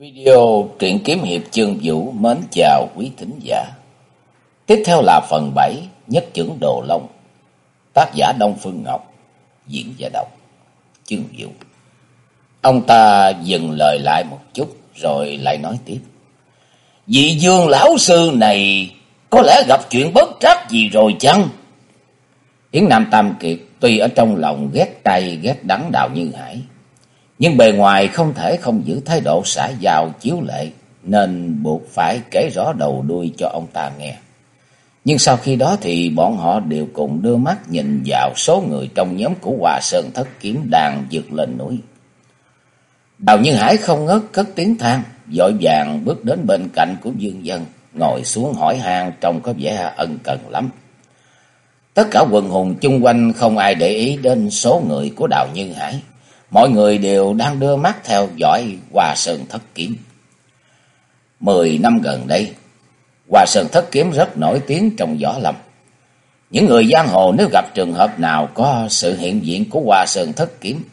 Video truyện kiếm hiệp trương vũ mến chào quý thính giả. Tiếp theo là phần 7 Nhất trưởng Đồ Long. Tác giả Đông Phương Ngọc, diễn giả đọc trương vũ. Ông ta dừng lời lại một chút rồi lại nói tiếp. Vị dương lão sư này có lẽ gặp chuyện bất trắc gì rồi chăng? Yến Nam Tam Kiệt tuy ở trong lòng ghét cay ghét đắng đào như hải nhưng bề ngoài không thể không giữ thái độ xã giao chiếu lệ, nên buộc phải kể rõ đầu đuôi cho ông ta nghe. Nhưng sau khi đó thì bọn họ đều cùng đưa mắt nhìn vào số người trong nhóm của Hòa Sơn Thất Kiếm đang vượt lên núi. Đào Nhân Hải không ngớt cất tiếng than, dội vàng bước đến bên cạnh của Dương Dân, ngồi xuống hỏi han trông có vẻ ân cần lắm. Tất cả quần hùng chung quanh không ai để ý đến số người của Đào Nhân Hải. Mọi người đều đang đưa mắt theo dõi Hòa Sơn Thất Kiếm. Mười năm gần đây, Hòa Sơn Thất Kiếm rất nổi tiếng trong võ lâm. Những người giang hồ nếu gặp trường hợp nào có sự hiện diện của Hòa Sơn Thất Kiếm,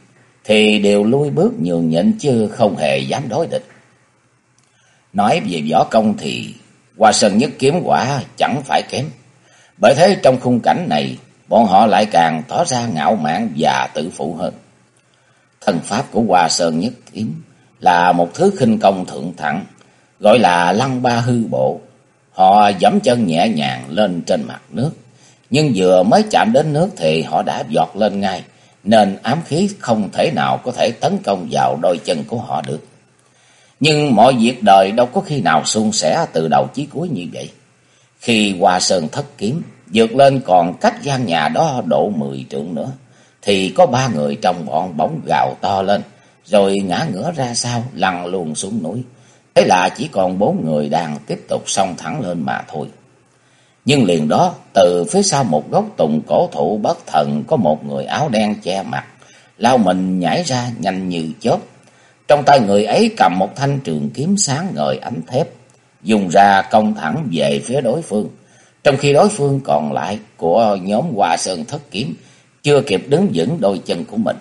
thì đều lui bước nhường nhịn chứ không hề dám đối địch. Nói về võ công thì Hòa Sơn Nhất Kiếm quả chẳng phải kém. Bởi thế trong khung cảnh này, bọn họ lại càng tỏ ra ngạo mạn và tự phụ hơn. Thần pháp của Hoa Sơn Nhất Kiếm là một thứ khinh công thượng thẳng, gọi là lăng ba hư bộ. Họ giẫm chân nhẹ nhàng lên trên mặt nước, nhưng vừa mới chạm đến nước thì họ đã giọt lên ngay, nên ám khí không thể nào có thể tấn công vào đôi chân của họ được. Nhưng mọi việc đời đâu có khi nào suôn sẻ từ đầu chí cuối như vậy. Khi Hoa Sơn thất kiếm, vượt lên còn cách gian nhà đó độ mười trượng nữa thì có ba người trong bọn bóng gào to lên, rồi ngã ngửa ra sau, lăn luôn xuống núi. Thế là chỉ còn bốn người đang tiếp tục song thẳng lên mà thôi. Nhưng liền đó, từ phía sau một gốc tùng cổ thụ bất thần có một người áo đen che mặt, lao mình nhảy ra nhanh như chớp. Trong tay người ấy cầm một thanh trường kiếm sáng ngời ánh thép, dùng ra công thẳng về phía đối phương. Trong khi đối phương còn lại của nhóm Hoa Sơn Thất Kiếm chưa kịp đứng vững đôi chân của mình.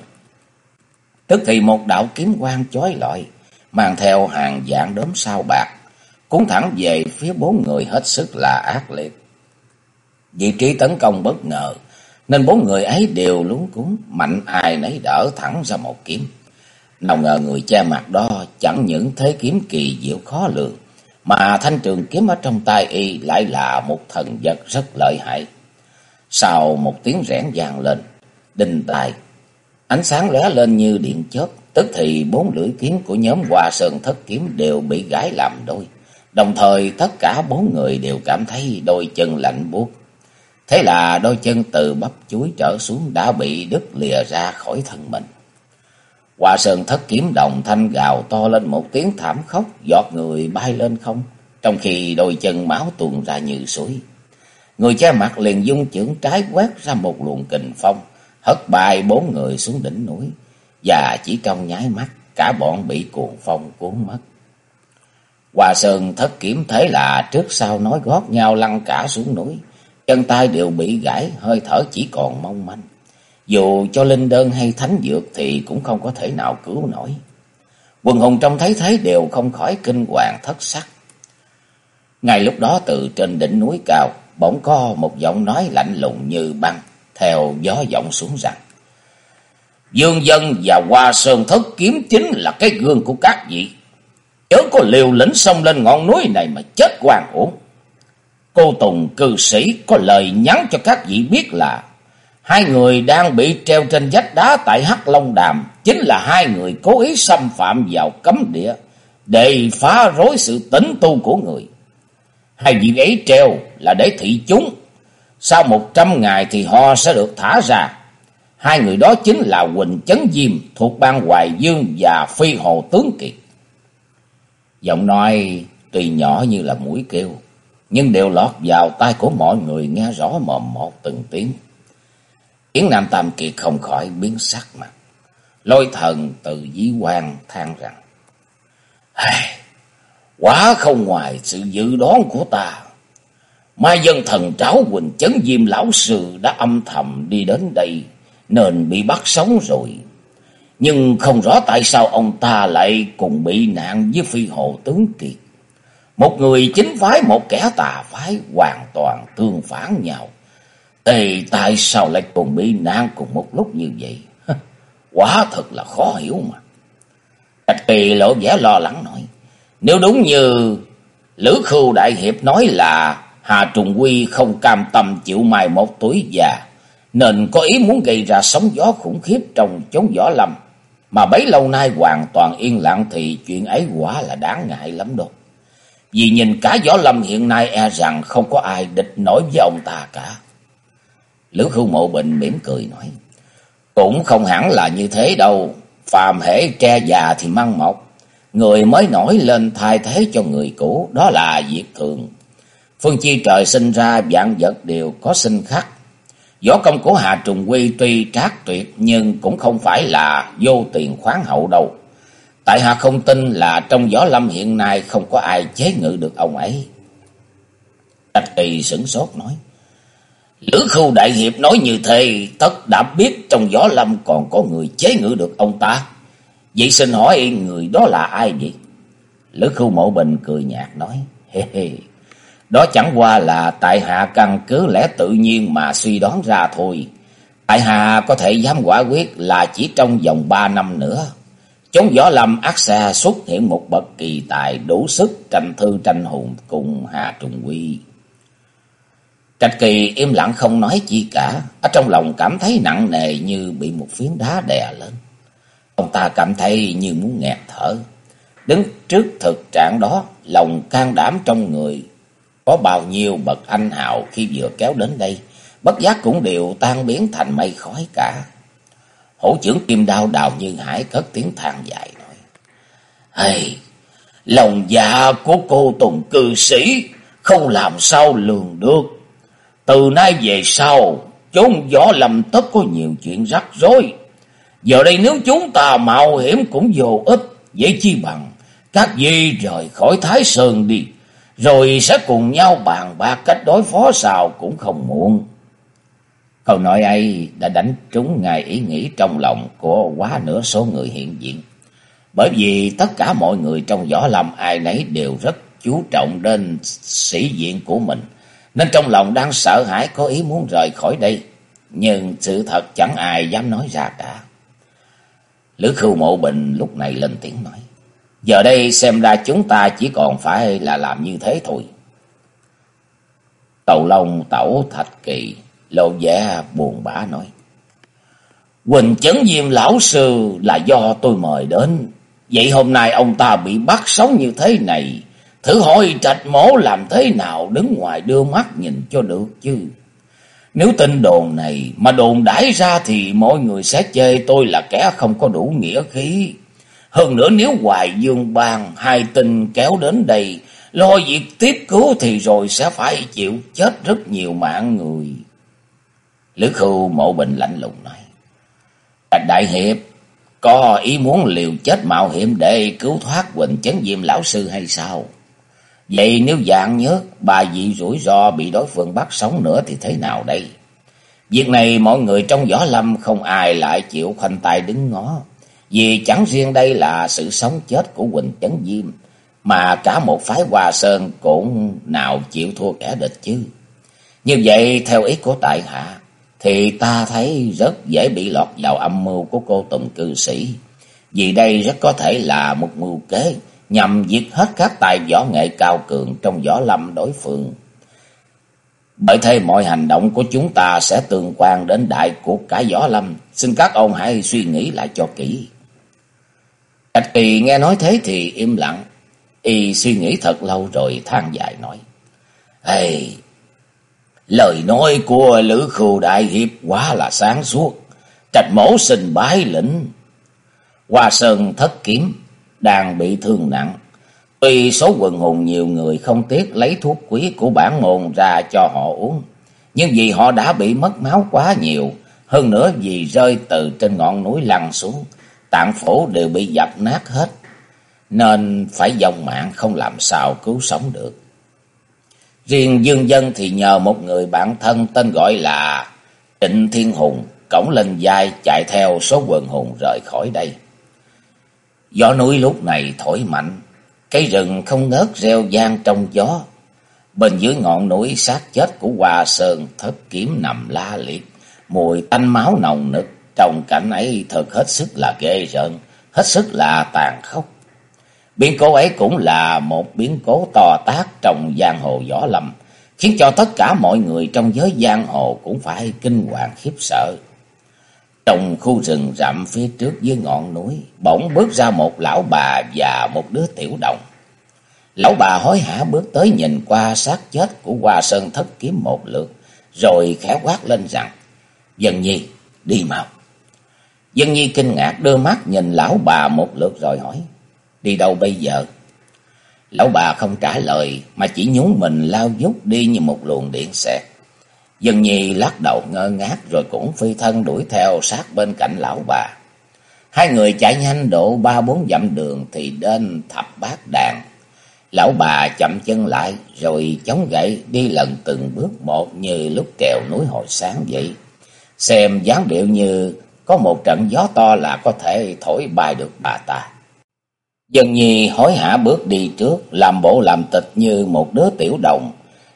Tức thì một đạo kiếm quang chói lọi, mang theo hàng dạng đốm sao bạc, cuốn thẳng về phía bốn người hết sức là ác liệt. Vị trí tấn công bất ngờ, nên bốn người ấy đều lúng cuốn, mạnh ai nấy đỡ thẳng ra một kiếm. Nào ngờ người che mặt đó chẳng những thế kiếm kỳ diệu khó lường, mà thanh trường kiếm ở trong tay y lại là một thần vật rất lợi hại. Sau một tiếng rẽn vang lên, đinh tài. Ánh sáng lóe lên như điện chớp, tức thì bốn lưỡi kiếm của nhóm Hoa Sơn Thất Kiếm đều bị gãy làm đôi. Đồng thời tất cả bốn người đều cảm thấy đôi chân lạnh buốt. Thế là đôi chân từ bắp chuối trở xuống đã bị đứt lìa ra khỏi thân mình. Hoa Sơn Thất Kiếm đồng thanh gào to lên một tiếng thảm khóc, giọt người bay lên không, trong khi đôi chân máu tuôn ra như suối. Người che mặt liền dung chưởng trái quét ra một luồng kình phong, hất bay bốn người xuống đỉnh núi, và chỉ trong nháy mắt, cả bọn bị cuồng phong cuốn mất. Hòa Sơn thất kiếm thế là trước sau nói gót nhau lăn cả xuống núi, chân tay đều bị gãy, hơi thở chỉ còn mong manh. Dù cho linh đơn hay thánh dược thì cũng không có thể nào cứu nổi. Quần hùng trong thấy thế đều không khỏi kinh hoàng thất sắc. Ngay lúc đó từ trên đỉnh núi cao, bỗng có một giọng nói lạnh lùng như băng, theo gió vọng xuống rằng. Dương dân và hoa sơn thất kiếm chính là cái gương của các vị. Chớ có liều lĩnh xông lên ngọn núi này mà chết hoàng hồn. Cô Tùng cư sĩ có lời nhắn cho các vị biết là, hai người đang bị treo trên vách đá tại Hắc Long Đàm, chính là hai người cố ý xâm phạm vào cấm địa, để phá rối sự tĩnh tu của người. Hai vị ấy treo là để thị chúng sau một trăm ngày thì họ sẽ được thả ra. Hai người đó chính là Quỳnh Chấn Diêm thuộc bang Hoài Dương và Phi Hồ Tướng Kiệt. Giọng nói tuy nhỏ như là mũi kêu, nhưng đều lọt vào tai của mọi người nghe rõ mồm một từng tiếng. Yến Nam Tam Kiệt không khỏi biến sắc mặt. Lôi thần từ dí quan than rằng, Quá không ngoài sự dự đoán của ta. Mai dân thần tráo Quỳnh Chấn Diêm Lão Sư đã âm thầm đi đến đây, nên bị bắt sống rồi. Nhưng không rõ tại sao ông ta lại cùng bị nạn với phi hồ tướng kiệt. Một người chính phái, một kẻ tà phái hoàn toàn tương phản nhau. Thì tại sao lại cùng bị nạn cùng một lúc như vậy? quá thật là khó hiểu mà. Trạch kỳ lộ vẻ lo lắng nói. Nếu đúng như Lữ Khưu Đại Hiệp nói là Hà Trùng Quy không cam tâm chịu mài một tuổi già, nên có ý muốn gây ra sóng gió khủng khiếp trong chốn võ lâm. Mà bấy lâu nay hoàn toàn yên lặng thì chuyện ấy quả là đáng ngại lắm đâu. Vì nhìn cả võ lâm hiện nay e rằng không có ai địch nổi với ông ta cả. Lữ Khưu Mộ Bình mỉm cười nói. Cũng không hẳn là như thế đâu. Phàm hễ tre già thì măng mọc. Người mới nổi lên thay thế cho người cũ. Đó là việc thường. Phương chi trời sinh ra dạng vật đều có sinh khắc. Võ công của Hà Trùng Quy tuy trác tuyệt nhưng cũng không phải là vô tiền khoáng hậu đâu. Tại Hà không tin là trong võ lâm hiện nay không có ai chế ngự được ông ấy. Trạch kỳ sửng sốt nói. Lữ khu đại hiệp nói như thế, tất đã biết trong võ lâm còn có người chế ngự được ông ta. Vậy xin hỏi người đó là ai vậy? Lữ khu mộ bình cười nhạt nói. Hê hê, đó chẳng qua là tại hạ căn cứ lẽ tự nhiên mà suy đoán ra thôi. Tại hạ có thể dám quả quyết là chỉ trong vòng ba năm nữa. Chống võ lâm ác xa xuất hiện một bậc kỳ tài đủ sức tranh thư tranh hùng cùng Hà Trùng Quy. Trạch kỳ im lặng không nói chi cả, ở trong lòng cảm thấy nặng nề như bị một phiến đá đè lên. Ông ta cảm thấy như muốn nghẹt thở. Đứng trước thực trạng đó, lòng can đảm trong người có bao nhiêu bậc anh hào khi vừa kéo đến đây, bất giác cũng đều tan biến thành mây khói cả. Hổ trưởng kim đao đào như hải cất tiếng than dài nói. "Hey lòng dạ của cô Tùng cư sĩ không làm sao lường được. Từ nay về sau, chốn gió lầm tất có nhiều chuyện rắc rối. Giờ đây nếu chúng ta mạo hiểm cũng vô ích, dễ chi bằng. Các vị rời khỏi Thái Sơn đi, rồi sẽ cùng nhau bàn bạc cách đối phó sao cũng không muộn. Câu nói ấy đã đánh trúng ngay ý nghĩ trong lòng của quá nửa số người hiện diện. Bởi vì tất cả mọi người trong võ lâm ai nấy đều rất chú trọng đến sĩ diện của mình. Nên trong lòng đang sợ hãi có ý muốn rời khỏi đây. Nhưng sự thật chẳng ai dám nói ra cả. Lữ khưu mộ bình lúc này lên tiếng nói. Giờ đây xem ra chúng ta chỉ còn phải là làm như thế thôi. Tàu Long Tẩu Thạch Kỳ lộ vẻ buồn bã nói. Quỳnh chấn diêm lão sư là do tôi mời đến. Vậy hôm nay ông ta bị bắt sống như thế này. Thử hỏi trạch mổ làm thế nào đứng ngoài đưa mắt nhìn cho được chứ. Nếu tin đồn này mà đồn đãi ra thì mọi người sẽ chê tôi là kẻ không có đủ nghĩa khí. Hơn nữa nếu Hoài Dương Bang hai tinh kéo đến đây, lo việc tiếp cứu thì rồi sẽ phải chịu chết rất nhiều mạng người. Lữ Khưu mộ bình lạnh lùng nói. Đại hiệp, có ý muốn liều chết mạo hiểm để cứu thoát Quỳnh Chấn Diêm Lão Sư hay sao? Vậy nếu dạng nhớ bà dị rủi ro bị đối phương bắt sống nữa thì thế nào đây? Việc này mọi người trong võ lâm không ai lại chịu khoanh tay đứng ngó. Vì chẳng riêng đây là sự sống chết của Quỳnh Chấn Diêm, mà cả một phái Hoa Sơn cũng nào chịu thua kẻ địch chứ. Như vậy theo ý của tại hạ, thì ta thấy rất dễ bị lọt vào âm mưu của cô Tùng cư sĩ. Vì đây rất có thể là một mưu kế nhằm diệt hết các tài võ nghệ cao cường trong võ lâm đối phương. Bởi thế mọi hành động của chúng ta sẽ tương quan đến đại của cả võ lâm. Xin các ông hãy suy nghĩ lại cho kỹ. Bạch Kỳ nghe nói thế thì im lặng. Y suy nghĩ thật lâu rồi than dài nói. Ê, lời nói của Lữ Khưu Đại Hiệp quá là sáng suốt. Trạch mổ xin bái lĩnh. Hoa Sơn thất kiếm, đang bị thương nặng. Tuy số quần hùng nhiều người không tiếc lấy thuốc quý của bản môn ra cho họ uống. Nhưng vì họ đã bị mất máu quá nhiều. Hơn nữa vì rơi từ trên ngọn núi lăn xuống tạng phổ đều bị dập nát hết, nên phải dòng mạng không làm sao cứu sống được. Riêng Dương Dân thì nhờ một người bạn thân tên gọi là Trịnh Thiên Hùng cổng lên vai chạy theo số quần hùng rời khỏi đây. Gió núi lúc này thổi mạnh, cây rừng không ngớt reo gian trong gió. Bên dưới ngọn núi xác chết của Hoa Sơn thất kiếm nằm la liệt, mùi tanh máu nồng nực, trong cảnh ấy thật hết sức là ghê rợn, hết sức là tàn khốc. Biến cố ấy cũng là một biến cố to tác trong giang hồ võ lâm, khiến cho tất cả mọi người trong giới giang hồ cũng phải kinh hoàng khiếp sợ. Trong khu rừng rậm phía trước dưới ngọn núi, bỗng bước ra một lão bà và một đứa tiểu đồng. Lão bà hối hả bước tới nhìn qua xác chết của Hoa Sơn thất kiếm một lượt, rồi khẽ quát lên rằng, Dân Nhi, đi mau. Dân Nhi kinh ngạc đưa mắt nhìn lão bà một lượt rồi hỏi, đi đâu bây giờ? Lão bà không trả lời mà chỉ nhún mình lao dút đi như một luồng điện xẹt. Dân Nhi lắc đầu ngơ ngác rồi cũng phi thân đuổi theo sát bên cạnh lão bà. Hai người chạy nhanh độ ba bốn dặm đường thì đến thập bát đàn. Lão bà chậm chân lại rồi chống gậy đi lần từng bước một như lúc trèo núi hồi sáng vậy. Xem dáng điệu như có một trận gió to là có thể thổi bay được bà ta. Dân Nhi hối hả bước đi trước, làm bộ làm tịch như một đứa tiểu đồng.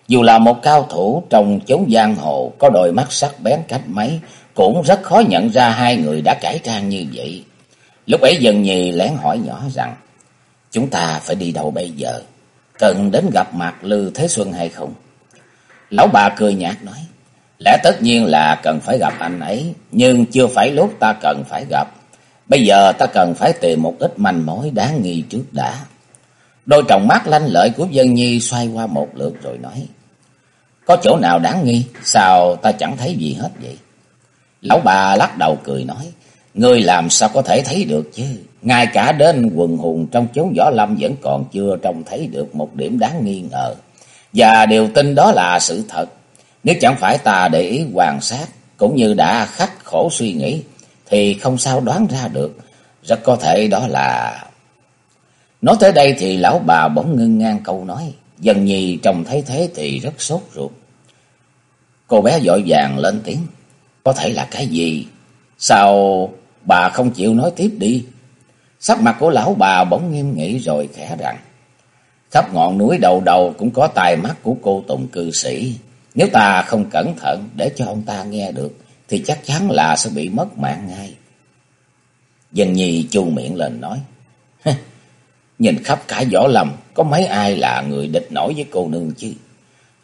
Dù là một cao thủ trong chốn giang hồ, có đôi mắt sắc bén cách mấy, cũng rất khó nhận ra hai người đã cải trang như vậy. Lúc ấy Dân Nhi lén hỏi nhỏ rằng, chúng ta phải đi đâu bây giờ? Cần đến gặp mặt Lư Thế Xuân hay không? Lão bà cười nhạt nói, lẽ tất nhiên là cần phải gặp anh ấy, nhưng chưa phải lúc ta cần phải gặp. Bây giờ ta cần phải tìm một ít manh mối đáng nghi trước đã. Đôi tròng mắt lanh lợi của Dân Nhi xoay qua một lượt rồi nói. Có chỗ nào đáng nghi, sao ta chẳng thấy gì hết vậy? Lão bà lắc đầu cười nói. Ngươi làm sao có thể thấy được chứ? Ngay cả đến quần hùng trong chốn võ lâm vẫn còn chưa trông thấy được một điểm đáng nghi ngờ. Và điều tin đó là sự thật. Nếu chẳng phải ta để ý quan sát, cũng như đã khắc khổ suy nghĩ, thì không sao đoán ra được. Rất có thể đó là... Nói tới đây thì lão bà bỗng ngưng ngang câu nói. Dần nhì trông thấy thế thì rất sốt ruột. Cô bé vội vàng lên tiếng. Có thể là cái gì? Sao bà không chịu nói tiếp đi? Sắc mặt của lão bà bỗng nghiêm nghị rồi khẽ rằng. Khắp ngọn núi đầu đầu cũng có tài mắt của cô Tùng cư sĩ. Nếu ta không cẩn thận để cho ông ta nghe được thì chắc chắn là sẽ bị mất mạng ngay. Dân nhi chu miệng lên nói. Nhìn khắp cả võ lầm có mấy ai là người địch nổi với cô nương chứ.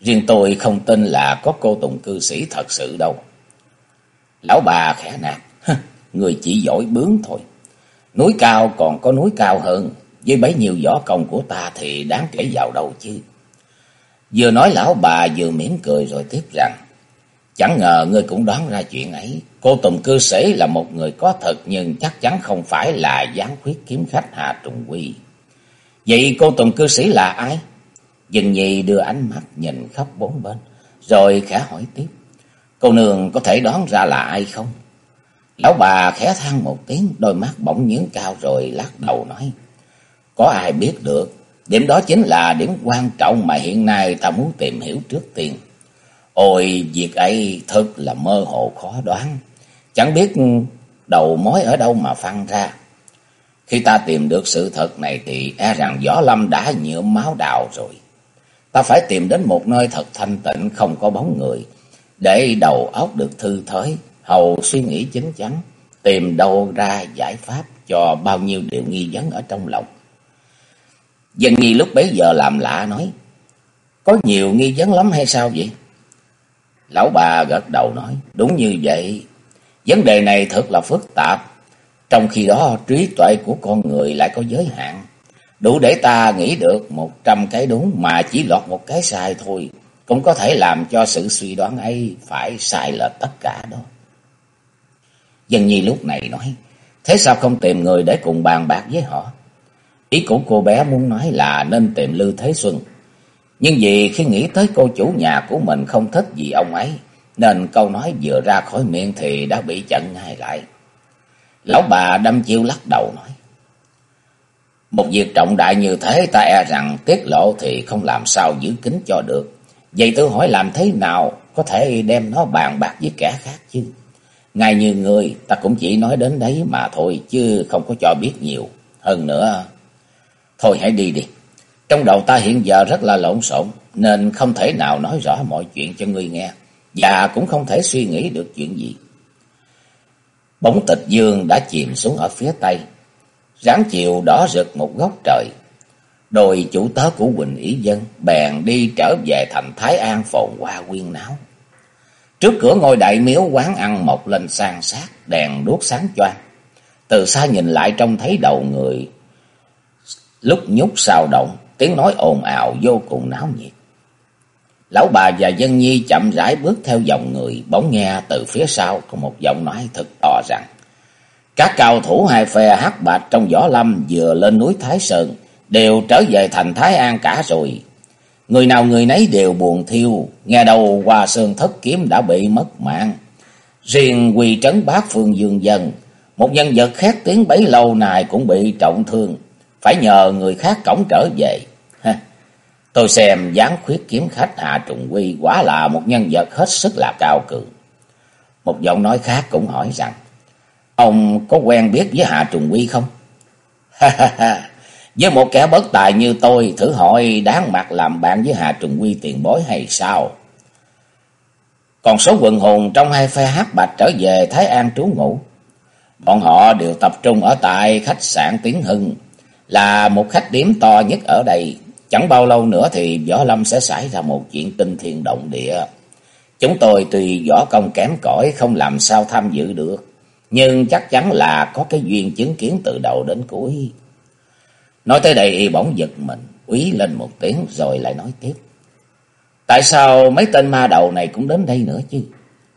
Riêng tôi không tin là có cô tùng cư sĩ thật sự đâu. Lão bà khẽ nạt, người chỉ giỏi bướng thôi. Núi cao còn có núi cao hơn, với bấy nhiêu võ công của ta thì đáng kể vào đâu chứ. Vừa nói lão bà vừa mỉm cười rồi tiếp rằng, Chẳng ngờ ngươi cũng đoán ra chuyện ấy. Cô Tùng cư sĩ là một người có thật nhưng chắc chắn không phải là gián khuyết kiếm khách Hà Trùng Quy. Vậy cô Tùng cư sĩ là ai? Dừng nhì đưa ánh mắt nhìn khắp bốn bên, rồi khẽ hỏi tiếp. Cô nương có thể đoán ra là ai không? Lão bà khẽ than một tiếng, đôi mắt bỗng nhướng cao rồi lắc đầu nói. Có ai biết được, điểm đó chính là điểm quan trọng mà hiện nay ta muốn tìm hiểu trước tiên. Ôi, việc ấy thật là mơ hồ khó đoán. Chẳng biết đầu mối ở đâu mà phăng ra. Khi ta tìm được sự thật này thì e rằng Võ Lâm đã nhuộm máu đào rồi. Ta phải tìm đến một nơi thật thanh tịnh không có bóng người. Để đầu óc được thư thới, hầu suy nghĩ chính chắn. Tìm đâu ra giải pháp cho bao nhiêu điều nghi vấn ở trong lòng. Dân nghi lúc bấy giờ làm lạ nói. Có nhiều nghi vấn lắm hay sao vậy? Lão bà gật đầu nói, đúng như vậy. Vấn đề này thật là phức tạp. Trong khi đó trí tuệ của con người lại có giới hạn. Đủ để ta nghĩ được một trăm cái đúng mà chỉ lọt một cái sai thôi. Cũng có thể làm cho sự suy đoán ấy phải sai lệch tất cả đó. Dân Nhi lúc này nói, thế sao không tìm người để cùng bàn bạc với họ? Ý của cô bé muốn nói là nên tìm Lưu Thế Xuân. Nhưng vì khi nghĩ tới cô chủ nhà của mình không thích gì ông ấy, nên câu nói vừa ra khỏi miệng thì đã bị chặn ngay lại. Lão bà đâm chiêu lắc đầu nói. Một việc trọng đại như thế ta e rằng tiết lộ thì không làm sao giữ kín cho được. Vậy tôi hỏi làm thế nào có thể đem nó bàn bạc với kẻ khác chứ? Ngay như người, ta cũng chỉ nói đến đấy mà thôi, chứ không có cho biết nhiều. Hơn nữa, thôi hãy đi đi. Trong đầu ta hiện giờ rất là lộn xộn, nên không thể nào nói rõ mọi chuyện cho ngươi nghe. Và cũng không thể suy nghĩ được chuyện gì. Bóng tịch dương đã chìm xuống ở phía tây. Ráng chiều đỏ rực một góc trời. đồi chủ tớ của Quỳnh Ý Dân bèn đi trở về thành Thái An phồn hoa quyên náo. Trước cửa ngôi đại miếu quán ăn mọc lên sang sát, đèn đuốc sáng choang. Từ xa nhìn lại trông thấy đầu người, lúc nhúc sao động, tiếng nói ồn ào vô cùng náo nhiệt. Lão bà và dân nhi chậm rãi bước theo dòng người, bỗng nghe từ phía sau có một giọng nói thật to rằng Các cao thủ hai phe hắc bạch trong võ lâm vừa lên núi Thái Sơn đều trở về thành Thái An cả rồi. Người nào người nấy đều buồn thiêu, nghe đầu qua sơn thất kiếm đã bị mất mạng. Riêng quỳ trấn bát phương dương dân, một nhân vật khác tiếng bấy lâu này cũng bị trọng thương, phải nhờ người khác cổng trở về. Tôi xem gián khuyết kiếm khách Hạ Trùng Quy quả là một nhân vật hết sức là cao cường. Một giọng nói khác cũng hỏi rằng, ông có quen biết với Hạ Trùng Quy không? Ha ha ha, với một kẻ bất tài như tôi, thử hỏi đáng mặt làm bạn với Hà Trùng Quy tiền bối hay sao? Còn số quần hồn trong hai phe hát bạch trở về Thái An trú ngụ. Bọn họ đều tập trung ở tại khách sạn Tiến Hưng, là một khách điểm to nhất ở đây. Chẳng bao lâu nữa thì Võ Lâm sẽ xảy ra một chuyện tinh thiên động địa. Chúng tôi tuy võ công kém cỏi không làm sao tham dự được, nhưng chắc chắn là có cái duyên chứng kiến từ đầu đến cuối. Nói tới đây y bỗng giật mình, úy lên một tiếng rồi lại nói tiếp. Tại sao mấy tên ma đầu này cũng đến đây nữa chứ?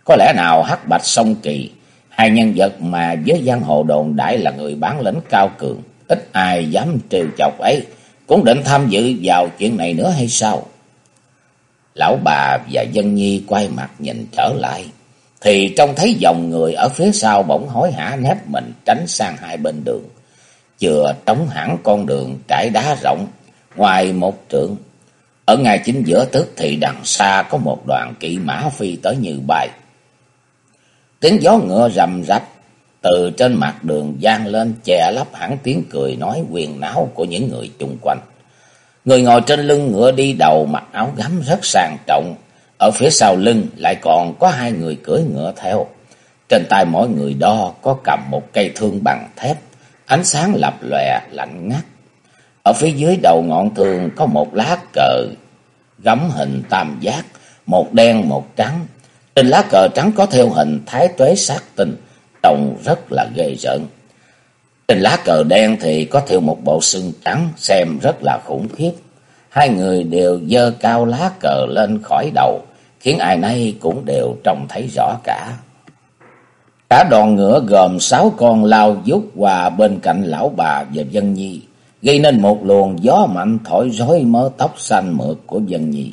Có lẽ nào hắc bạch sông kỳ, hai nhân vật mà với giang hồ đồn đại là người bán lĩnh cao cường, ít ai dám trêu chọc ấy, cũng định tham dự vào chuyện này nữa hay sao? Lão bà và dân nhi quay mặt nhìn trở lại, thì trông thấy dòng người ở phía sau bỗng hối hả nép mình tránh sang hai bên đường chừa trống hẳn con đường trải đá rộng, ngoài một trượng. Ở ngay chính giữa tức thì đằng xa có một đoàn kỵ mã phi tới như bay. Tiếng gió ngựa rầm rập từ trên mặt đường gian lên che lấp hẳn tiếng cười nói quyền não của những người chung quanh. Người ngồi trên lưng ngựa đi đầu mặc áo gấm rất sang trọng, ở phía sau lưng lại còn có hai người cưỡi ngựa theo. Trên tay mỗi người đo có cầm một cây thương bằng thép, ánh sáng lập lòe lạnh ngắt. Ở phía dưới đầu ngọn thương có một lá cờ gấm hình tam giác, một đen một trắng. Trên lá cờ trắng có theo hình thái tuế sát tinh, trông rất là ghê rợn. Trên lá cờ đen thì có theo một bộ xương trắng, xem rất là khủng khiếp. Hai người đều dơ cao lá cờ lên khỏi đầu, khiến ai nấy cũng đều trông thấy rõ cả. Cả đoàn ngựa gồm sáu con lao dút qua bên cạnh lão bà và dân nhi, gây nên một luồng gió mạnh thổi rối mớ tóc xanh mượt của dân nhi.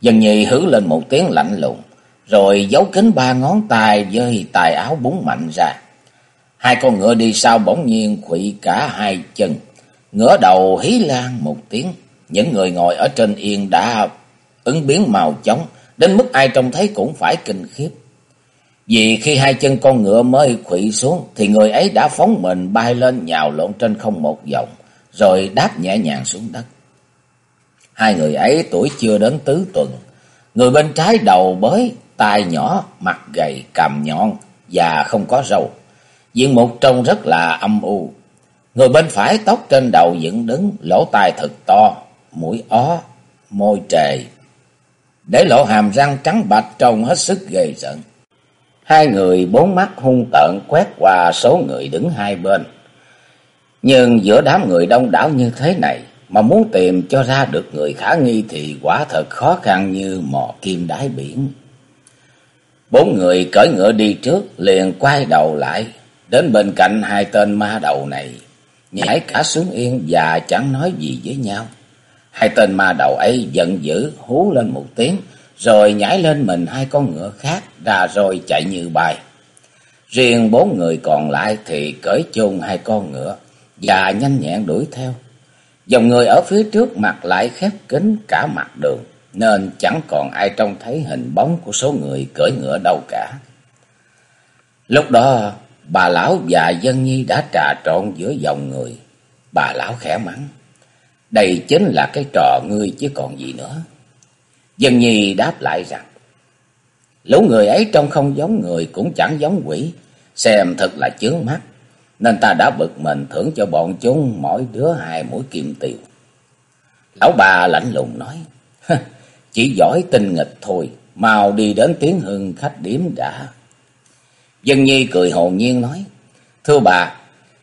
Dân nhi hứ lên một tiếng lạnh lùng, rồi giấu kính ba ngón tay với tài áo búng mạnh ra. Hai con ngựa đi sau bỗng nhiên quỵ cả hai chân, ngửa đầu hí lan một tiếng. Những người ngồi ở trên yên đã ứng biến màu chóng, đến mức ai trông thấy cũng phải kinh khiếp. Vì khi hai chân con ngựa mới quỵ xuống thì người ấy đã phóng mình bay lên nhào lộn trên không một vòng, rồi đáp nhẹ nhàng xuống đất. Hai người ấy tuổi chưa đến tứ tuần, người bên trái đầu bới, tai nhỏ, mặt gầy, cằm nhọn và không có râu. Diện mục trông rất là âm u. Người bên phải tóc trên đầu dựng đứng, lỗ tai thật to, mũi ó, môi trề. Để lộ hàm răng trắng bạch trông hết sức ghê rợn. Hai người bốn mắt hung tợn quét qua số người đứng hai bên. Nhưng giữa đám người đông đảo như thế này, mà muốn tìm cho ra được người khả nghi thì quả thật khó khăn như mò kim đáy biển. Bốn người cởi ngựa đi trước, liền quay đầu lại, đến bên cạnh hai tên ma đầu này, nhảy cả xuống yên và chẳng nói gì với nhau. Hai tên ma đầu ấy giận dữ, hú lên một tiếng, rồi nhảy lên mình hai con ngựa khác ra rồi chạy như bay. Riêng bốn người còn lại thì cởi chung hai con ngựa và nhanh nhẹn đuổi theo. Dòng người ở phía trước mặt lại khép kín cả mặt đường, nên chẳng còn ai trông thấy hình bóng của số người cưỡi ngựa đâu cả. Lúc đó, bà lão và dân nhi đã trà trộn giữa dòng người. Bà lão khẽ mắng. Đây chính là cái trò ngươi chứ còn gì nữa. Dân nhi đáp lại rằng. Lũ người ấy trông không giống người cũng chẳng giống quỷ. Xem thật là chướng mắt. Nên ta đã bực mình thưởng cho bọn chúng mỗi đứa hai mũi kim tiêu. Lão bà lạnh lùng nói. Chỉ giỏi tinh nghịch thôi. Mau đi đến tiếng hưng khách điếm đã. Dân nhi cười hồn nhiên nói. Thưa bà,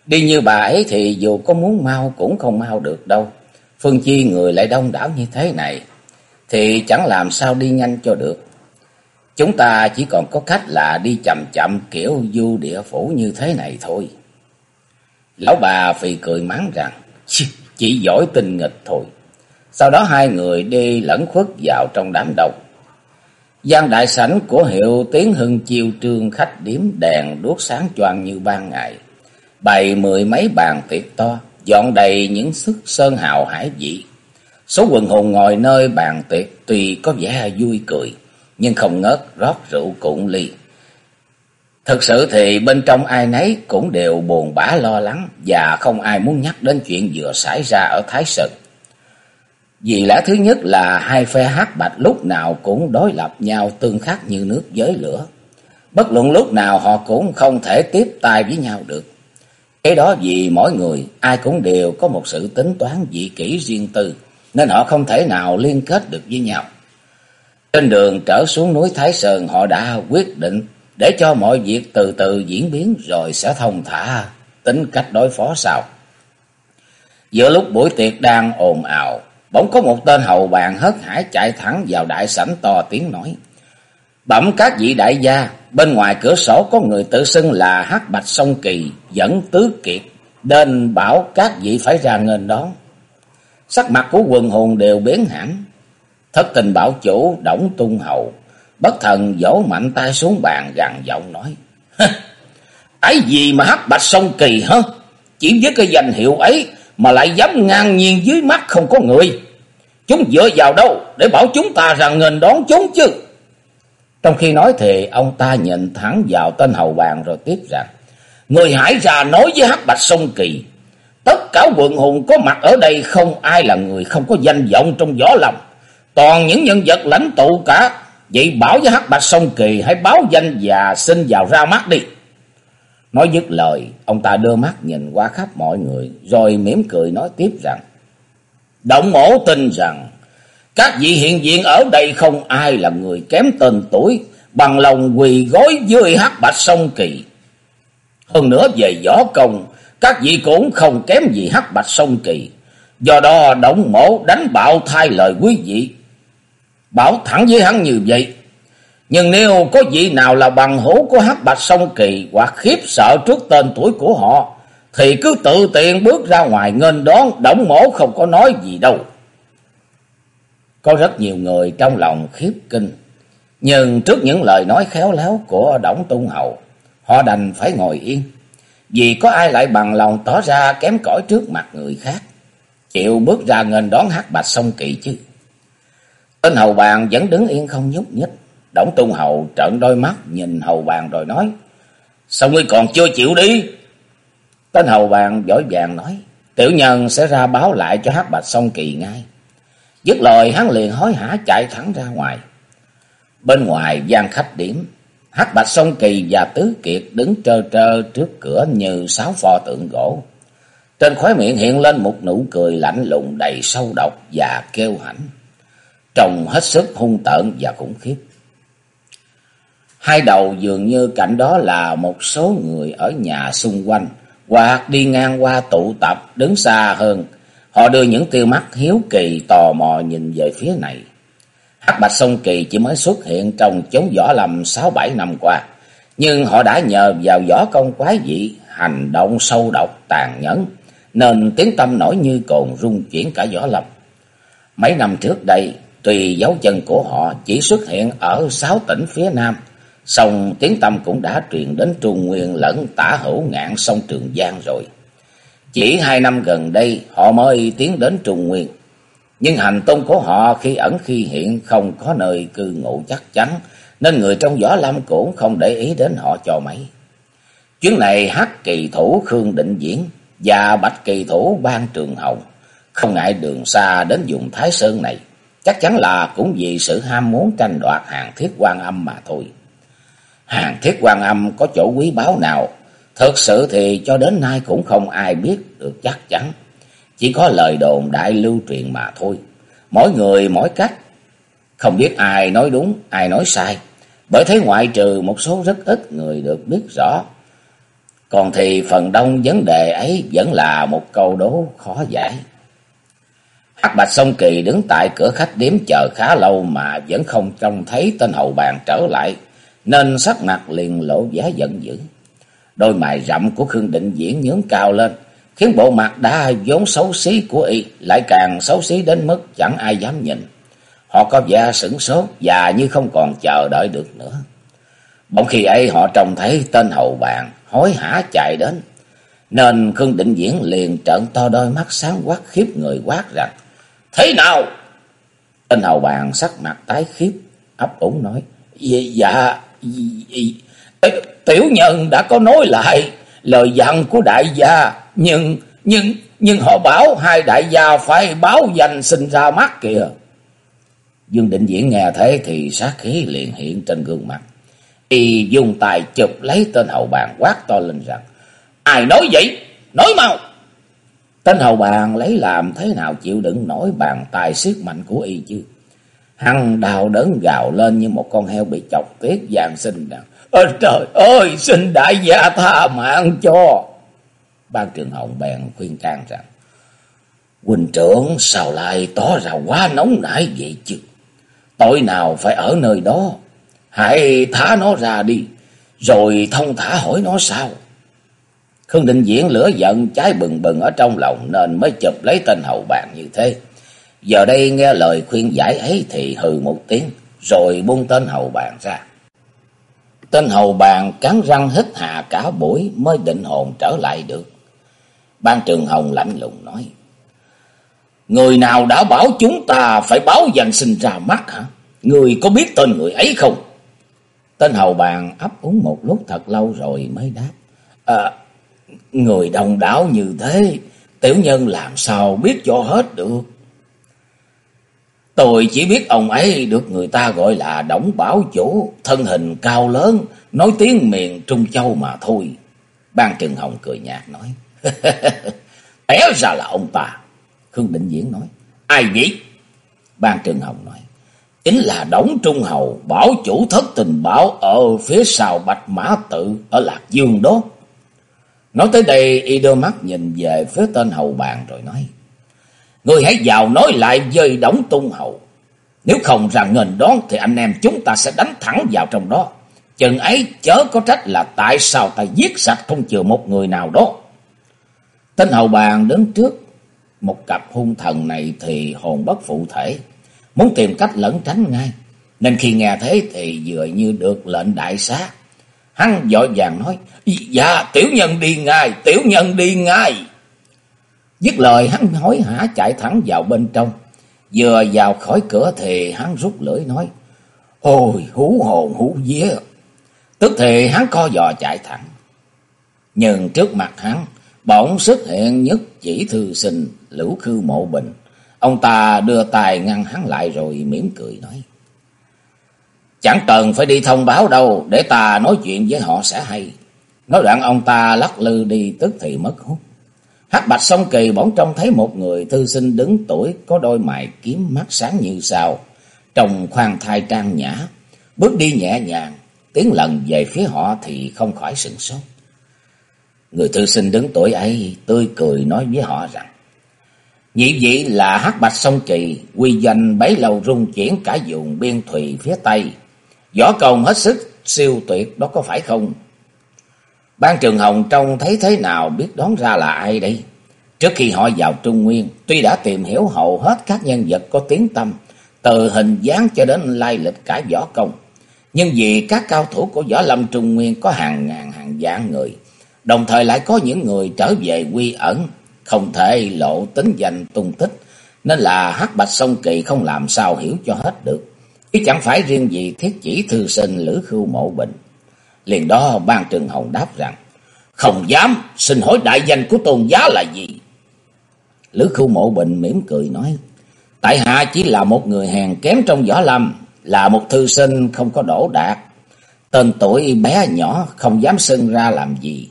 đi như bà ấy thì dù có muốn mau cũng không mau được đâu. Phương Chi người lại đông đảo như thế này, thì chẳng làm sao đi nhanh cho được. Chúng ta chỉ còn có cách là đi chậm chậm kiểu du địa phủ như thế này thôi. Lão bà phì cười mắng rằng, chỉ giỏi tinh nghịch thôi. Sau đó hai người đi lẫn khuất vào trong đám đông. gian đại sảnh của hiệu Tiến Hưng chiêu trương khách điếm đèn đuốc sáng choang như ban ngày. Bày mười mấy bàn tiệc to, dọn đầy những sức sơn hào hải vị. Số quần hùng ngồi nơi bàn tiệc tuy có vẻ vui cười, nhưng không ngớt rót rượu cụng ly. Thực sự thì bên trong ai nấy cũng đều buồn bã lo lắng và không ai muốn nhắc đến chuyện vừa xảy ra ở Thái Sơn. Vì lẽ thứ nhất là hai phe hát bạch lúc nào cũng đối lập nhau tương khắc như nước với lửa. Bất luận lúc nào họ cũng không thể tiếp tay với nhau được. Cái đó vì mỗi người ai cũng đều có một sự tính toán dị kỷ riêng tư, nên họ không thể nào liên kết được với nhau. Trên đường trở xuống núi Thái Sơn họ đã quyết định để cho mọi việc từ từ diễn biến rồi sẽ thông thả tính cách đối phó sau. Giữa lúc buổi tiệc đang ồn ào, bỗng có một tên hầu bàn hớt hải chạy thẳng vào đại sảnh to tiếng nói. Bẩm các vị đại gia, bên ngoài cửa sổ có người tự xưng là hắc bạch sông kỳ, dẫn tứ kiệt, nên bảo các vị phải ra nghênh đón. Sắc mặt của quần hùng đều biến hẳn. Thất tình bảo chủ, đổng tung hầu, bất thần vỗ mạnh tay xuống bàn gằn giọng nói. Ấy gì mà hắc bạch sông kỳ hả? Chỉ với cái danh hiệu ấy mà lại dám ngang nhiên dưới mắt không có người. Chúng dựa vào đâu để bảo chúng ta rằng nghênh đón chúng chứ? Trong khi nói thì ông ta nhìn thẳng vào tên hầu bàn rồi tiếp rằng. Người hải ra nói với hắc bạch sông kỳ. Tất cả quận hùng có mặt ở đây không ai là người không có danh vọng trong võ lòng, Toàn những nhân vật lãnh tụ cả. Vậy bảo với hắc bạch sông kỳ hãy báo danh và xin vào ra mắt đi. Nói dứt lời, ông ta đưa mắt nhìn qua khắp mọi người, rồi mỉm cười nói tiếp rằng, Động mổ tin rằng, các vị hiện diện ở đây không ai là người kém tên tuổi, bằng lòng quỳ gối dưới hắc bạch sông kỳ. Hơn nữa về võ công, các vị cũng không kém gì hắc bạch sông kỳ. Do đó động mổ đánh bạo thay lời quý vị. Bảo thẳng với hắn như vậy. Nhưng nếu có vị nào là bằng hữu của hắc bạch sông kỳ hoặc khiếp sợ trước tên tuổi của họ, thì cứ tự tiện bước ra ngoài nghênh đón, đổng mổ không có nói gì đâu. Có rất nhiều người trong lòng khiếp kinh, nhưng trước những lời nói khéo léo của Đổng Tung Hậu, họ đành phải ngồi yên, vì có ai lại bằng lòng tỏ ra kém cỏi trước mặt người khác, chịu bước ra nghênh đón hát bạch sông kỳ chứ. Tên hầu bàn vẫn đứng yên không nhúc nhích, Đổng Tung Hậu trợn đôi mắt nhìn hầu bàn rồi nói, Sao ngươi còn chưa chịu đi? Tên hầu bàn giỏi vàng nói, tiểu nhân sẽ ra báo lại cho hát bạch sông kỳ ngay. Dứt lời hắn liền hối hả chạy thẳng ra ngoài. Bên ngoài gian khách điểm, hắc bạch sông kỳ và tứ kiệt đứng trơ trơ trước cửa như sáu pho tượng gỗ. Trên khóe miệng hiện lên một nụ cười lạnh lùng đầy sâu độc và kêu hãnh. Trông hết sức hung tợn và khủng khiếp. Hai đầu dường như cạnh đó là một số người ở nhà xung quanh, hoặc đi ngang qua tụ tập đứng xa hơn, Họ đưa những tiêu mắt hiếu kỳ tò mò nhìn về phía này. Hắc Bạch Sông Kỳ chỉ mới xuất hiện trong chốn võ lâm sáu bảy năm qua, nhưng họ đã nhờ vào võ công quái dị, hành động sâu độc tàn nhẫn, nên tiếng tâm nổi như cồn rung chuyển cả võ lâm. Mấy năm trước đây, tùy dấu chân của họ chỉ xuất hiện ở sáu tỉnh phía Nam, song tiếng tâm cũng đã truyền đến Trung Nguyên lẫn tả hữu ngạn sông Trường Giang rồi. Chỉ hai năm gần đây họ mới tiến đến Trung Nguyên. Nhưng hành tung của họ khi ẩn khi hiện không có nơi cư ngụ chắc chắn, nên người trong võ lâm cũng không để ý đến họ cho mấy. Chuyến này hát kỳ thủ Khương Định Diễn và bạch kỳ thủ Ban Trường Hồng không ngại đường xa đến vùng Thái Sơn này, chắc chắn là cũng vì sự ham muốn tranh đoạt hàng thiết quan âm mà thôi. Hàng thiết quan âm có chỗ quý báu nào, thực sự thì cho đến nay cũng không ai biết được chắc chắn. Chỉ có lời đồn đại lưu truyền mà thôi. Mỗi người mỗi cách, không biết ai nói đúng, ai nói sai. Bởi thế ngoại trừ một số rất ít người được biết rõ. Còn thì phần đông vấn đề ấy vẫn là một câu đố khó giải. Hắc Bạch Sông Kỳ đứng tại cửa khách điếm chờ khá lâu mà vẫn không trông thấy tên hậu bàn trở lại, nên sắc mặt liền lộ vẻ giận dữ. Đôi mày rậm của Khương Định Diễn nhướng cao lên, khiến bộ mặt đã vốn xấu xí của y lại càng xấu xí đến mức chẳng ai dám nhìn. Họ có vẻ sửng sốt và như không còn chờ đợi được nữa. Bỗng khi ấy họ trông thấy tên hầu bạn hối hả chạy đến, nên Khương Định Diễn liền trợn to đôi mắt sáng quắc khiếp người quát rằng Thế nào? Tên hầu bạn sắc mặt tái khiếp, ấp úng nói. Dạ, dạ tiểu nhân đã có nói lại lời dặn của đại gia, nhưng, nhưng, nhưng họ bảo hai đại gia phải báo danh sinh ra mắt kìa. Dương Định Diễn nghe thế thì sát khí liền hiện trên gương mặt. Y dùng tài chụp lấy tên hầu bàn quát to lên rằng. Ai nói vậy? Nói mau! Tên hầu bàn lấy làm thế nào chịu đựng nổi bàn tay siết mạnh của y chứ. Hằng đào đớn gào lên như một con heo bị chọc tiết vàng sinh rằng. Ôi trời ơi, xin đại gia tha mạng cho. Ban trường hồng bèn khuyên can rằng. Quỳnh trưởng sao lại tỏ ra quá nóng nảy vậy chứ. Tội nào phải ở nơi đó. Hãy thả nó ra đi. Rồi thông thả hỏi nó sao. Khương Định Diễn lửa giận cháy bừng bừng ở trong lòng nên mới chụp lấy tên hậu bạn như thế. Giờ đây nghe lời khuyên giải ấy thì hừ một tiếng, rồi buông tên hầu bàn ra. Tên hầu bàn cắn răng hít hà cả buổi mới định hồn trở lại được. Ban Trường Hồng lạnh lùng nói. Người nào đã bảo chúng ta phải báo danh sinh ra mắt hả? Người có biết tên người ấy không? Tên hầu bàn ấp úng một lúc thật lâu rồi mới đáp. À, Người đồng đảo như thế, tiểu nhân làm sao biết cho hết được. Tôi chỉ biết ông ấy được người ta gọi là Đổng Bảo Chủ, thân hình cao lớn, nói tiếng miền Trung Châu mà thôi. Ban Trừng Hồng cười nhạt nói. Té ra là ông ta. Khương Định Diễn nói. Ai vậy? Ban Trừng Hồng nói. Chính là Đổng Trung Hầu, bảo chủ thất tình bảo ở phía sau Bạch Mã Tự ở Lạc Dương đó. Nói tới đây y đưa mắt nhìn về phía tên hầu bàn rồi nói. Người hãy vào nói lại với đống tung hậu Nếu không rằng ngền đón thì anh em chúng ta sẽ đánh thẳng vào trong đó. Chừng ấy chớ có trách là tại sao ta giết sạch không chừa một người nào đó. Tên hầu bàn đứng trước một cặp hung thần này thì hồn bất phụ thể. Muốn tìm cách lẫn tránh ngay. Nên khi nghe thế thì vừa như được lệnh đại xá. Hắn dội vàng nói, dạ tiểu nhân đi ngay, tiểu nhân đi ngay. Dứt lời hắn hối hả chạy thẳng vào bên trong. Vừa vào khỏi cửa thì hắn rút lưỡi nói, ôi hú hồn hú vía. Tức thì hắn co giò chạy thẳng. Nhưng trước mặt hắn, bỗng xuất hiện nhất chỉ thư sinh Lữ Khư Mộ Bình. Ông ta đưa tay ngăn hắn lại rồi mỉm cười nói. Chẳng cần phải đi thông báo đâu, để ta nói chuyện với họ sẽ hay. Nói đoạn ông ta lắc lư đi tức thì mất hút. Hắc bạch song kỳ bỗng trông thấy một người thư sinh đứng tuổi có đôi mày kiếm mắt sáng như sao. Trông khoan thai trang nhã, bước đi nhẹ nhàng, tiếng lần về phía họ thì không khỏi sửng sốt. Người thư sinh đứng tuổi ấy tươi cười nói với họ rằng Nhị vị là hắc bạch sông kỳ, quy danh bấy lâu rung chuyển cả vùng biên thùy phía Tây, Võ công hết sức siêu tuyệt đó có phải không? Ban Trường Hồng trông thấy thế nào biết đoán ra là ai đây? Trước khi họ vào Trung Nguyên, tuy đã tìm hiểu hầu hết các nhân vật có tiếng tâm, từ hình dáng cho đến lai lịch cả võ công. Nhưng vì các cao thủ của võ lâm Trung Nguyên có hàng ngàn hàng vạn người, đồng thời lại có những người trở về quy ẩn, không thể lộ tính danh tung tích, nên là hắc bạch sông kỳ không làm sao hiểu cho hết được. Chứ chẳng phải riêng gì thiết chỉ thư sinh Lữ Khưu Mộ Bình. Liền đó ban trường Hồng đáp rằng, Không dám, xin hỏi đại danh của tôn giá là gì? Lữ khu mộ bình mỉm cười nói. Tại hạ chỉ là một người hèn kém trong võ lâm, là một thư sinh không có đổ đạt. Tên tuổi bé nhỏ không dám xưng ra làm gì.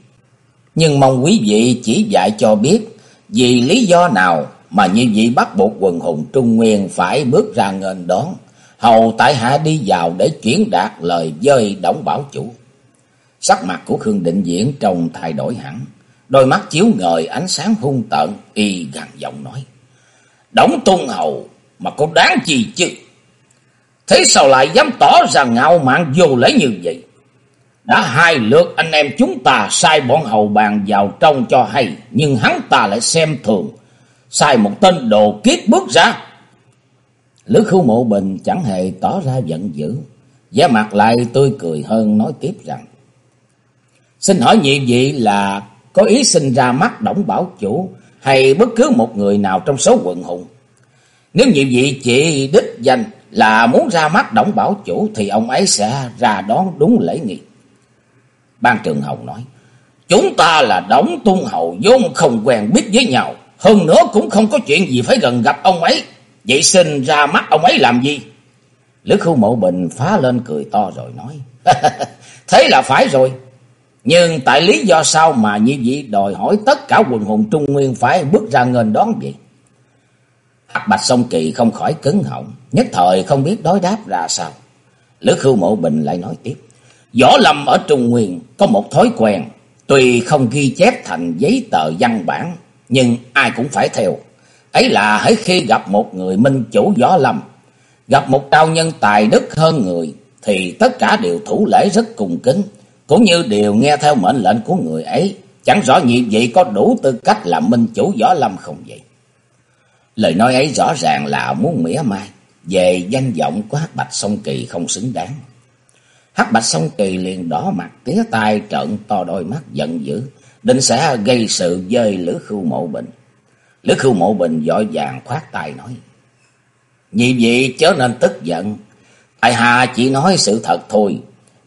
Nhưng mong quý vị chỉ dạy cho biết vì lý do nào mà như vị bắt buộc quần hùng Trung Nguyên phải bước ra nghênh đón. Hầu tại hạ đi vào để chuyển đạt lời dơi Đổng Bảo Chủ. Sắc mặt của Khương Định Diễn trông thay đổi hẳn. Đôi mắt chiếu ngời ánh sáng hung tợn, y gằn giọng nói. Đổng Tôn Hầu mà có đáng gì chứ? Thế sao lại dám tỏ ra ngạo mạn vô lễ như vậy? Đã hai lượt anh em chúng ta sai bọn hầu bàn vào trong cho hay, nhưng hắn ta lại xem thường. Sai một tên đồ kiết bước ra. Lữ khu mộ bình chẳng hề tỏ ra giận dữ. vẻ mặt lại tươi cười hơn nói tiếp rằng. Xin hỏi nhị vị là có ý sinh ra mắt Đổng Bảo Chủ hay bất cứ một người nào trong số quận hùng? Nếu nhị vị chỉ đích danh là muốn ra mắt Đổng Bảo Chủ thì ông ấy sẽ ra đón đúng lễ nghi. Ban Trường Hồng nói, chúng ta là Đổng Tung Hầu vốn không quen biết với nhau, hơn nữa cũng không có chuyện gì phải gần gặp ông ấy, vậy xin ra mắt ông ấy làm gì? Lữ khu mộ bình phá lên cười to rồi nói, thế là phải rồi, nhưng tại lý do sao mà như vậy đòi hỏi tất cả quần hùng Trung Nguyên phải bước ra nghênh đón vậy? Hạc Bạch Sông Kỳ không khỏi cứng họng, nhất thời không biết đối đáp ra sao. Lữ Khưu Mộ Bình lại nói tiếp. Võ Lâm ở Trung Nguyên có một thói quen, tuy không ghi chép thành giấy tờ văn bản, nhưng ai cũng phải theo. Ấy là hãy khi gặp một người minh chủ Võ Lâm, gặp một cao nhân tài đức hơn người, thì tất cả đều thủ lễ rất cung kính, cũng như đều nghe theo mệnh lệnh của người ấy. Chẳng rõ nhị vị có đủ tư cách làm minh chủ Võ Lâm không vậy? Lời nói ấy rõ ràng là muốn mỉa mai về danh vọng của Hắc Bạch Sông Kỳ không xứng đáng. Hắc Bạch Sông Kỳ liền đỏ mặt tía tai trợn to đôi mắt giận dữ, định sẽ gây sự với Lữ Khưu Mộ Bình. Lữ Khưu Mộ Bình vội vàng khoát tay nói: "Nhị vị chớ nên tức giận, tại hạ chỉ nói sự thật thôi."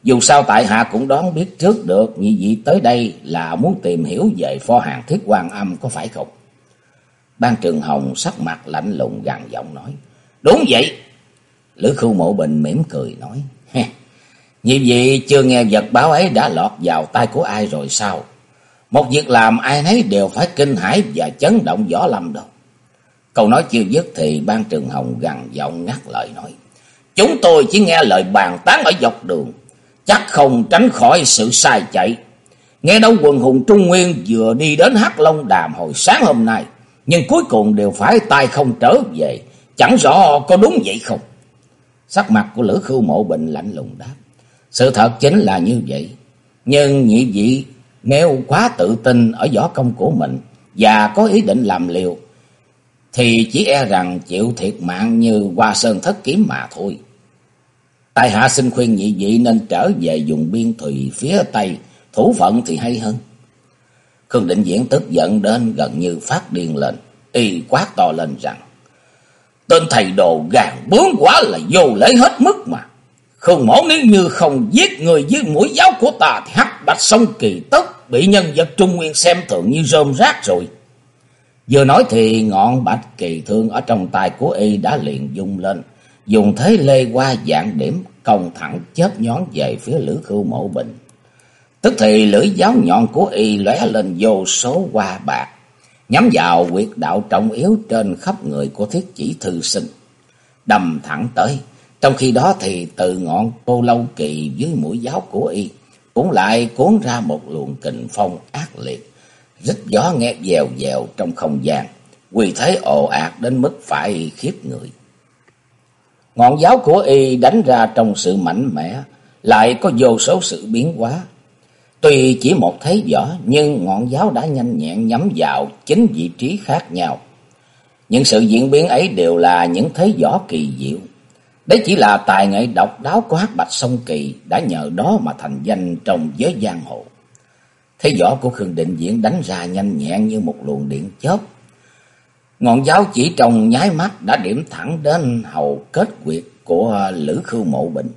Dù sao tại hạ cũng đoán biết trước được, nhị vị tới đây là muốn tìm hiểu về pho hàng thiết quan âm có phải không? Ban Trường Hồng sắc mặt lạnh lùng gằn giọng nói. Đúng vậy. Lữ khu mộ bình mỉm cười nói. Như vậy chưa nghe vật báo ấy đã lọt vào tay của ai rồi sao? Một việc làm ai nấy đều phải kinh hãi và chấn động võ lâm đâu. Câu nói chưa dứt thì ban trường hồng gằn giọng ngắt lời nói. Chúng tôi chỉ nghe lời bàn tán ở dọc đường. Chắc không tránh khỏi sự sai chạy. Nghe đâu quần hùng Trung Nguyên vừa đi đến Hắc Long Đàm hồi sáng hôm nay nhưng cuối cùng đều phải tay không trở về, chẳng rõ có đúng vậy không? Sắc mặt của Lữ Khưu Mộ Bình lạnh lùng đáp. Sự thật chính là như vậy, nhưng nhị vị nếu quá tự tin ở võ công của mình và có ý định làm liều, thì chỉ e rằng chịu thiệt mạng như qua sơn thất kiếm mà thôi. Tại hạ xin khuyên nhị vị nên trở về dùng biên thùy phía Tây, thủ phận thì hay hơn. Khương Định Diễn tức giận đến gần như phát điên lên, y quát to lên rằng, Tên thầy đồ gàn bướng quá là vô lễ hết mức mà. Khương mổ nếu như không giết người dưới mũi giáo của ta thì hắc bạch sông kỳ tất bị nhân vật Trung Nguyên xem thường như rơm rác rồi. Vừa nói thì ngọn bạch kỳ thương ở trong tay của y đã liền dung lên, dùng thế lê qua dạng điểm công thẳng chớp nhón về phía Lữ Khưu Mộ Bình. Tức thì lưỡi giáo nhọn của y lóe lên vô số hoa bạc, nhắm vào quyệt đạo trọng yếu trên khắp người của thiết chỉ thư sinh. Đâm thẳng tới, trong khi đó thì từ ngọn cô lâu kỳ dưới mũi giáo của y, cũng lại cuốn ra một luồng kình phong ác liệt, rít gió nghe dèo dèo trong không gian, quỳ thế ồ ạt đến mức phải khiếp người. Ngọn giáo của y đánh ra trong sự mạnh mẽ, lại có vô số sự biến hóa, Tuy chỉ một thế võ nhưng ngọn giáo đã nhanh nhẹn nhắm vào chính vị trí khác nhau. Những sự diễn biến ấy đều là những thế võ kỳ diệu. Đấy chỉ là tài nghệ độc đáo của hát bạch sông kỳ đã nhờ đó mà thành danh trong giới giang hồ. Thế võ của Khương Định Diễn đánh ra nhanh nhẹn như một luồng điện chớp. Ngọn giáo chỉ trong nháy mắt đã điểm thẳng đến hầu kết quyệt của Lữ Khưu Mộ Bình.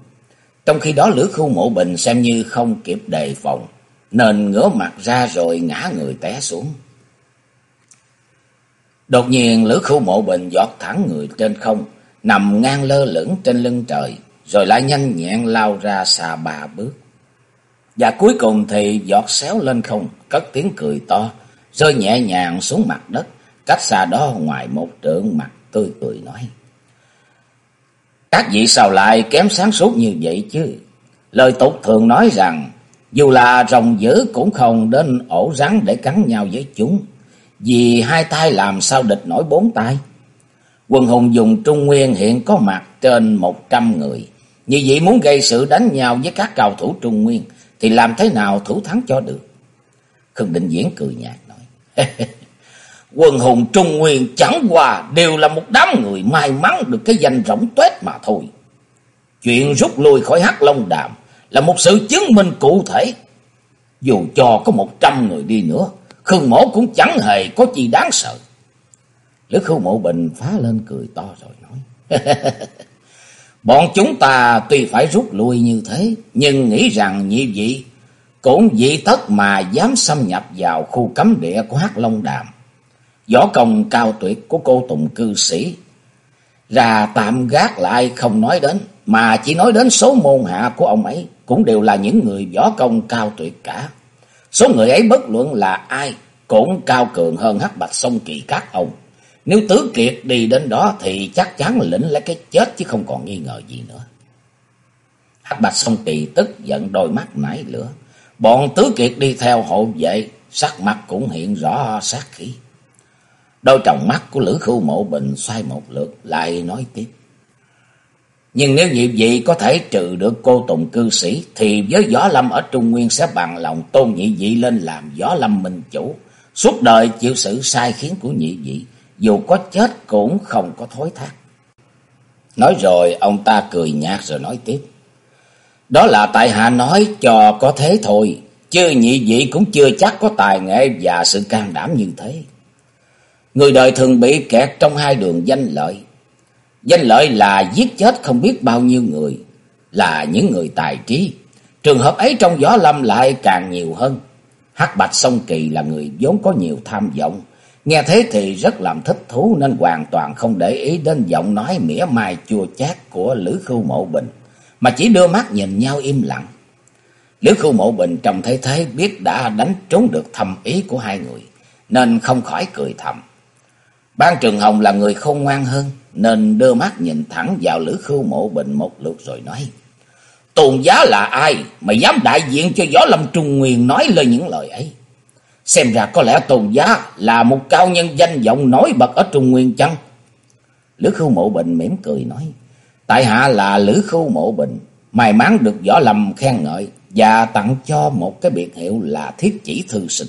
Trong khi đó Lữ Khưu Mộ Bình xem như không kịp đề phòng, nên ngửa mặt ra rồi ngã người té xuống. Đột nhiên Lữ Khu Mộ Bình giọt thẳng người trên không, nằm ngang lơ lửng trên lưng trời, rồi lại nhanh nhẹn lao ra xa ba bước. Và cuối cùng thì giọt xéo lên không, cất tiếng cười to, rơi nhẹ nhàng xuống mặt đất, cách xa đó ngoài một trượng mặt tươi cười nói. Các vị sao lại kém sáng suốt như vậy chứ? Lời tục thường nói rằng, dù là rồng dữ cũng không đến ổ rắn để cắn nhau với chúng, vì hai tay làm sao địch nổi bốn tay. Quân hùng dùng Trung Nguyên hiện có mặt trên một trăm người. Như vậy muốn gây sự đánh nhau với các cầu thủ Trung Nguyên thì làm thế nào thủ thắng cho được? Khương Định Diễn cười nhạt nói. Quân hùng Trung Nguyên chẳng qua đều là một đám người may mắn được cái danh rỗng tuếch mà thôi. Chuyện rút lui khỏi Hắc Long Đàm là một sự chứng minh cụ thể. Dù cho có một trăm người đi nữa, Khương Mổ cũng chẳng hề có gì đáng sợ. Lữ Khưu Mộ Bình phá lên cười to rồi nói. Bọn chúng ta tuy phải rút lui như thế, nhưng nghĩ rằng nhị vị cũng dị tất mà dám xâm nhập vào khu cấm địa của Hắc Long Đàm. Võ công cao tuyệt của cô Tùng cư sĩ ra tạm gác lại không nói đến, mà chỉ nói đến số môn hạ của ông ấy cũng đều là những người võ công cao tuyệt cả. Số người ấy bất luận là ai cũng cao cường hơn hắc bạch sông kỳ các ông. Nếu Tứ Kiệt đi đến đó thì chắc chắn lĩnh lấy cái chết chứ không còn nghi ngờ gì nữa. Hắc Bạch Sông Kỳ tức giận đôi mắt nảy lửa. Bọn Tứ Kiệt đi theo hộ vệ, sắc mặt cũng hiện rõ sát khí. Đôi tròng mắt của Lữ Khưu Mộ Bình xoay một lượt lại nói tiếp. Nhưng nếu như vị có thể trừ được cô Tùng cư sĩ thì với Võ Lâm ở Trung Nguyên sẽ bằng lòng tôn nhị vị lên làm Võ Lâm Minh Chủ. Suốt đời chịu sự sai khiến của nhị vị dù có chết cũng không có thối thác. Nói rồi ông ta cười nhạt rồi nói tiếp. Đó là tại hạ nói cho có thế thôi, chứ nhị vị cũng chưa chắc có tài nghệ và sự can đảm như thế. Người đời thường bị kẹt trong hai đường danh lợi. Danh lợi là giết chết không biết bao nhiêu người, là những người tài trí. Trường hợp ấy trong gió lâm lại càng nhiều hơn. Hắc Bạch Song Kỳ là người vốn có nhiều tham vọng, Nghe thế thì rất làm thích thú nên hoàn toàn không để ý đến giọng nói mỉa mai chua chát của Lữ Khưu Mộ Bình, mà chỉ đưa mắt nhìn nhau im lặng. Lữ Khưu Mộ Bình trông thấy thế biết đã đánh trúng được thầm ý của hai người, nên không khỏi cười thầm. Ban Trường Hồng là người khôn ngoan hơn, nên đưa mắt nhìn thẳng vào Lữ Khưu Mộ Bình một lượt rồi nói. Tôn giá là ai mà dám đại diện cho Võ Lâm Trung Nguyên nói lời những lời ấy? Xem ra có lẽ Tôn Giá là một cao nhân danh vọng nổi bật ở Trung Nguyên chăng? Lữ Khưu Mộ Bình mỉm cười nói. Tại hạ là Lữ Khưu Mộ Bình. May mắn được võ lâm khen ngợi và tặng cho một cái biệt hiệu là thiết chỉ thư sinh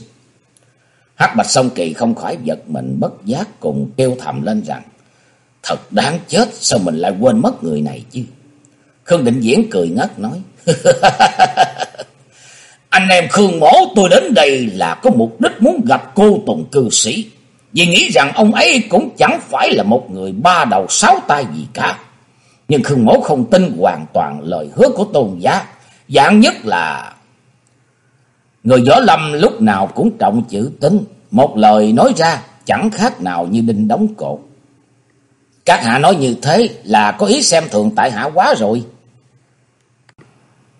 hắc Bạch Sông Kỳ không khỏi giật mình, bất giác cùng kêu thầm lên rằng, Thật đáng chết, sao mình lại quên mất người này chứ. Khương Định Diễn cười ngất nói, Anh em Khương Mổ, tôi đến đây là có mục đích muốn gặp cô Tùng cư sĩ. Vì nghĩ rằng ông ấy cũng chẳng phải là một người ba đầu sáu tay gì cả. Nhưng Khương Mổ không tin hoàn toàn lời hứa của tôn giá. Dạng nhất là... Người võ lâm lúc nào cũng trọng chữ tính. Một lời nói ra chẳng khác nào như đinh đóng cột. Các hạ nói như thế là có ý xem thường tại hạ quá rồi.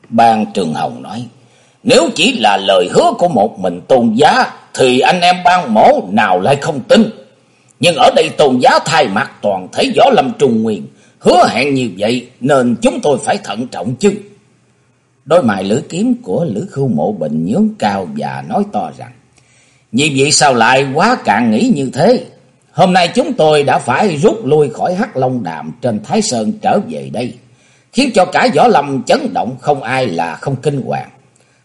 Ban Trường Hồng nói. Nếu chỉ là lời hứa của một mình tôn giá, thì anh em ban mổ nào lại không tin. Nhưng ở đây tôn giá thay mặt toàn thể võ lâm trung nguyên. Hứa hẹn như vậy nên chúng tôi phải thận trọng chứ. Đôi mày lưỡi kiếm của Lữ Khưu Mộ Bình nhướng cao và nói to rằng Như vậy sao lại quá cạn nghĩ như thế? Hôm nay chúng tôi đã phải rút lui khỏi Hắc Long Đàm trên Thái Sơn trở về đây. Khiến cho cả võ lâm chấn động không ai là không kinh hoàng.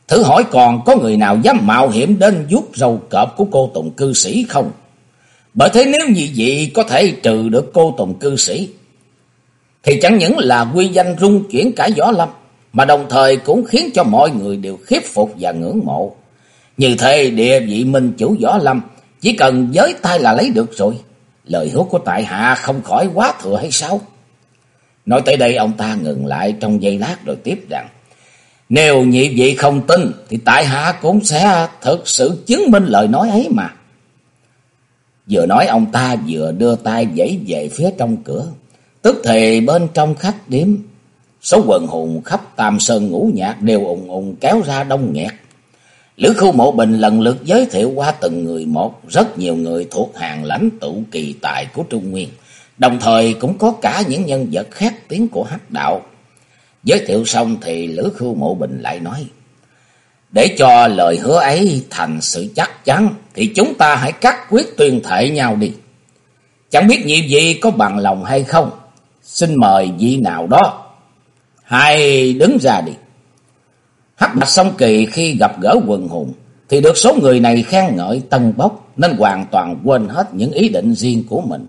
Thử hỏi còn có người nào dám mạo hiểm đến vuốt râu cọp của cô Tùng cư sĩ không? Bởi thế nếu như vậy có thể trừ được cô Tùng cư sĩ, thì chẳng những là quy danh rung chuyển cả võ lâm, mà đồng thời cũng khiến cho mọi người đều khiếp phục và ngưỡng mộ. Như thế địa vị minh chủ võ lâm, chỉ cần giới tay là lấy được rồi. Lời hứa của tại hạ không khỏi quá thừa hay sao? Nói tới đây ông ta ngừng lại trong giây lát rồi tiếp rằng, Nếu nhị vị không tin thì tại hạ cũng sẽ thực sự chứng minh lời nói ấy mà. Vừa nói ông ta vừa đưa tay dãy về phía trong cửa. Tức thì bên trong khách điếm, số quần hùng khắp Tam Sơn ngũ nhạc đều ùng ùng kéo ra đông nghẹt. Lữ khu mộ bình lần lượt giới thiệu qua từng người một, rất nhiều người thuộc hàng lãnh tụ kỳ tài của Trung Nguyên. Đồng thời cũng có cả những nhân vật khác tiếng của hắc đạo. Giới thiệu xong thì Lữ khu mộ bình lại nói. Để cho lời hứa ấy thành sự chắc chắn thì chúng ta hãy cắt quyết tuyên thệ nhau đi. Chẳng biết nhiệm gì có bằng lòng hay không. Xin mời vị nào đó hai đứng ra đi. Hắc Bạch Song Kỳ khi gặp gỡ quần hùng thì được số người này khen ngợi tân bốc nên hoàn toàn quên hết những ý định riêng của mình.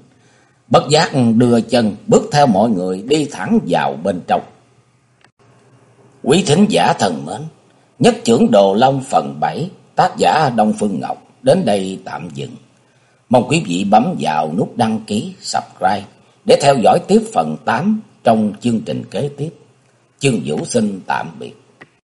Bất giác đưa chân bước theo mọi người đi thẳng vào bên trong. Quý thính giả thần mến, nhất trưởng Đồ Long phần 7, tác giả Đông Phương Ngọc đến đây tạm dừng. Mong quý vị bấm vào nút đăng ký, subscribe để theo dõi tiếp phần 8 trong chương trình kế tiếp. Chương Vũ xin tạm biệt.